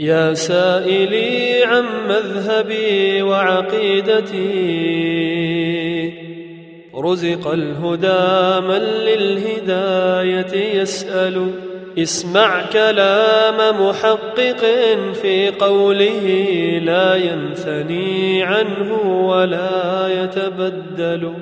يا سائلي عن مذهبي وعقيدتي. رزق الهدى من للهداية يسأل. اسمع كلام محقق في قوله لا ينثني عنه ولا يتبدل.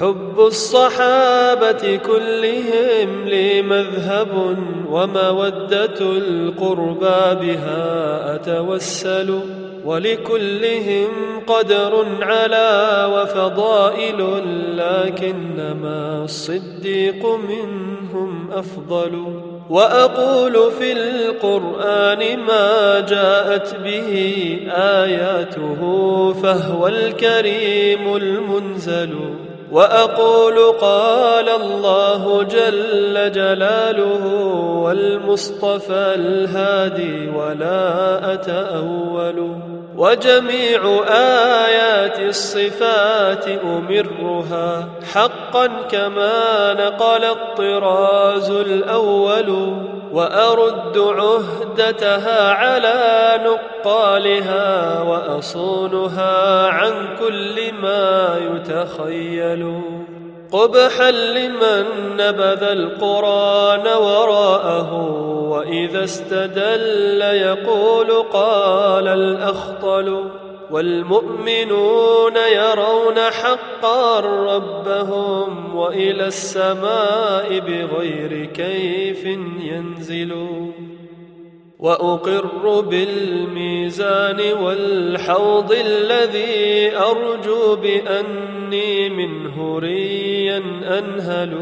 حب الصحابة كلهم لي مذهب ومودة القربى بها أتوسل ولكلهم قدر على وفضائل لكنما الصديق منهم أفضل. وأقول في القرآن ما جاءت به آياته فهو الكريم المنزل. وأقول قال الله جل جلاله والمصطفى الهادي ولا أتأول وجميع آيات الصفات أمرها حقا كما نقل الطراز الأول وأرد عهدتها على نقالها وأصونها عن كل ما يتخيل. قبحا لمن نبذ القرآن وراءه وإذا استدل يقول قال الأخطل والمؤمنون يرون حقا ربهم وإلى السماء بغير كيف ينزلون. وأقر بالميزان والحوض الذي أرجو بأني منه ريا أنهل.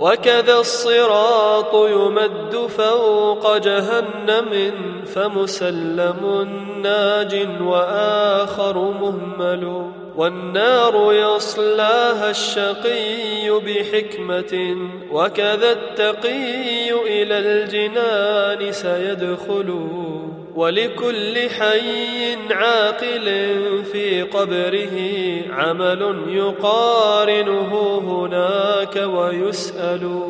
وكذا الصراط يمد فوق جهنم فمسلم ناج وآخر مهمل. والنار يصلاها الشقي بحكمة وكذا التقي إلى الجنان سيدخل. ولكل حي عاقل في قبره عمل يقارنه هناك ويسأل.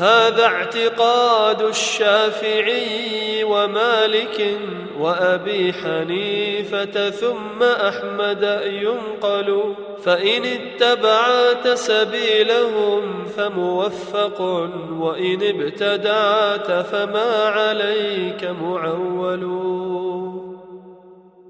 هذا اعتقاد الشافعي ومالك وأبي حنيفة ثم أحمد ينقل فإن اتبعت سبيلهم فموفق وإن ابتدعت فما عليك معول.